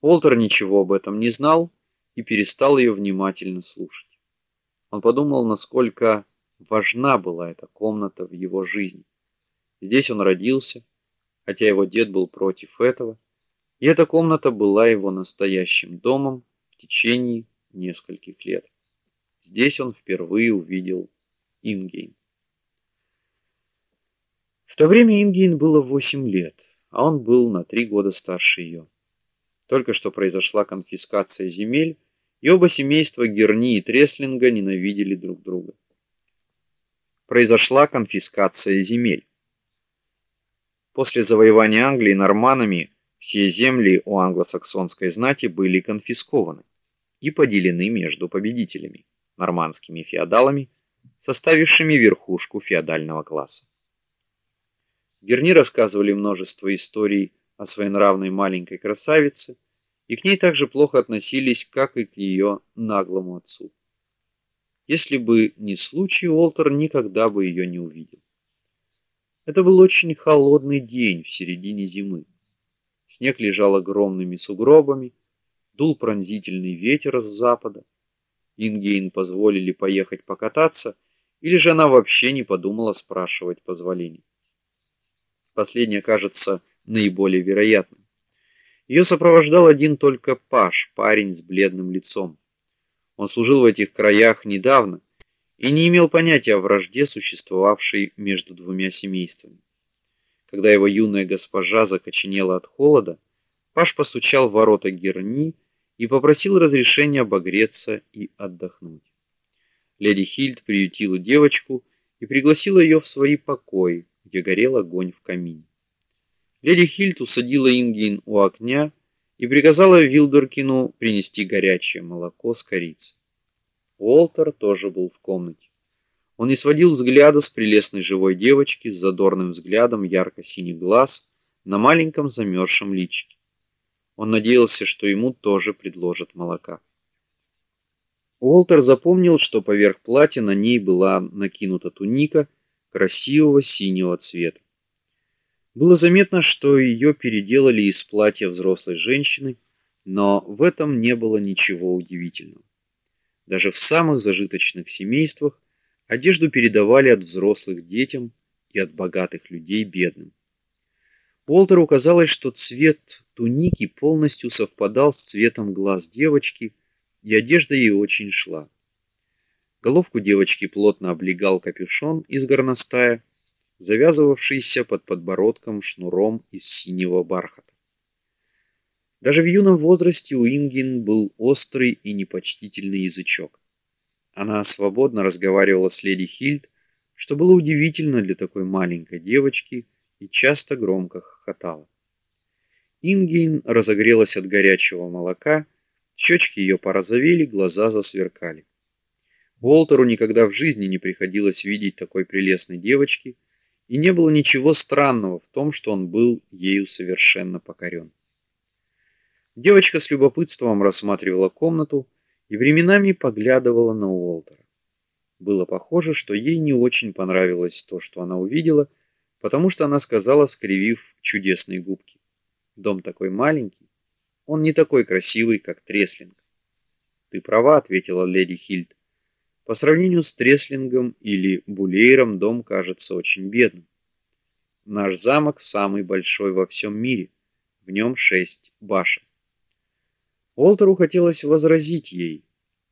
Уолтер ничего об этом не знал и перестал ее внимательно слушать. Он подумал, насколько важна была эта комната в его жизни. Здесь он родился, хотя его дед был против этого, и эта комната была его настоящим домом в течение нескольких лет. Здесь он впервые увидел Ингейн. В то время Ингейн было восемь лет, а он был на три года старше ее. Только что произошла конфискация земель, и оба семейства Герни и Треслинга ненавидели друг друга. Произошла конфискация земель. После завоевания Англии норманнами все земли у англосаксонской знати были конфискованы и поделены между победителями, нормандскими феодалами, составившими верхушку феодального класса. Герни рассказывали множество историй о своенравной маленькой красавице, и к ней также плохо относились, как и к ее наглому отцу. Если бы не случай, Уолтер никогда бы ее не увидел. Это был очень холодный день в середине зимы. Снег лежал огромными сугробами, дул пронзительный ветер с запада. Ингейн позволили поехать покататься, или же она вообще не подумала спрашивать позволения. Последнее кажется наиболее вероятным. Ее сопровождал один только Паш, парень с бледным лицом. Он служил в этих краях недавно и не имел понятия о вражде, существовавшей между двумя семействами. Когда его юная госпожа закоченела от холода, Паш постучал в ворота Герни и попросил разрешения обогреться и отдохнуть. Леди Хильд приютила девочку и пригласила ее в свои покои, где горел огонь в камине. Леди Хильд усадила Ингин у окна и приказала Вилдеркину принести горячее молоко с корицей. Уолтер тоже был в комнате. Он не сводил взгляда с прелестной живой девочки с задорным взглядом ярко-синих глаз на маленьком замерзшем личике. Он надеялся, что ему тоже предложат молока. Уолтер запомнил, что поверх платья на ней была накинута туника красивого синего цвета. Было заметно, что ее переделали из платья взрослой женщины, но в этом не было ничего удивительного. Даже в самых зажиточных семействах одежду передавали от взрослых детям и от богатых людей бедным. Уолтеру казалось, что цвет туники полностью совпадал с цветом глаз девочки, и одежда ей очень шла. Головку девочки плотно облегал капюшон из горностая, завязывавшийся под подбородком шнуром из синего бархата. Даже в юном возрасте у Ингин был острый и непочтительный язычок. Она свободно разговаривала с леди Хильд, что было удивительно для такой маленькой девочки, и часто громко хохотала. Ингин разогрелась от горячего молока, щечки ее порозовели, глаза засверкали. Волтеру никогда в жизни не приходилось видеть такой прелестной девочки и не было ничего странного в том, что он был ею совершенно покорен. Девочка с любопытством рассматривала комнату и временами поглядывала на Уолтера. Было похоже, что ей не очень понравилось то, что она увидела, потому что она сказала, скривив чудесные губки: "Дом такой маленький, он не такой красивый, как Треслинг". "Ты права", ответила леди Хильд. По сравнению с Треслингом или Булейром дом кажется очень бедным. Наш замок самый большой во всем мире. В нем шесть башен. Олтеру хотелось возразить ей,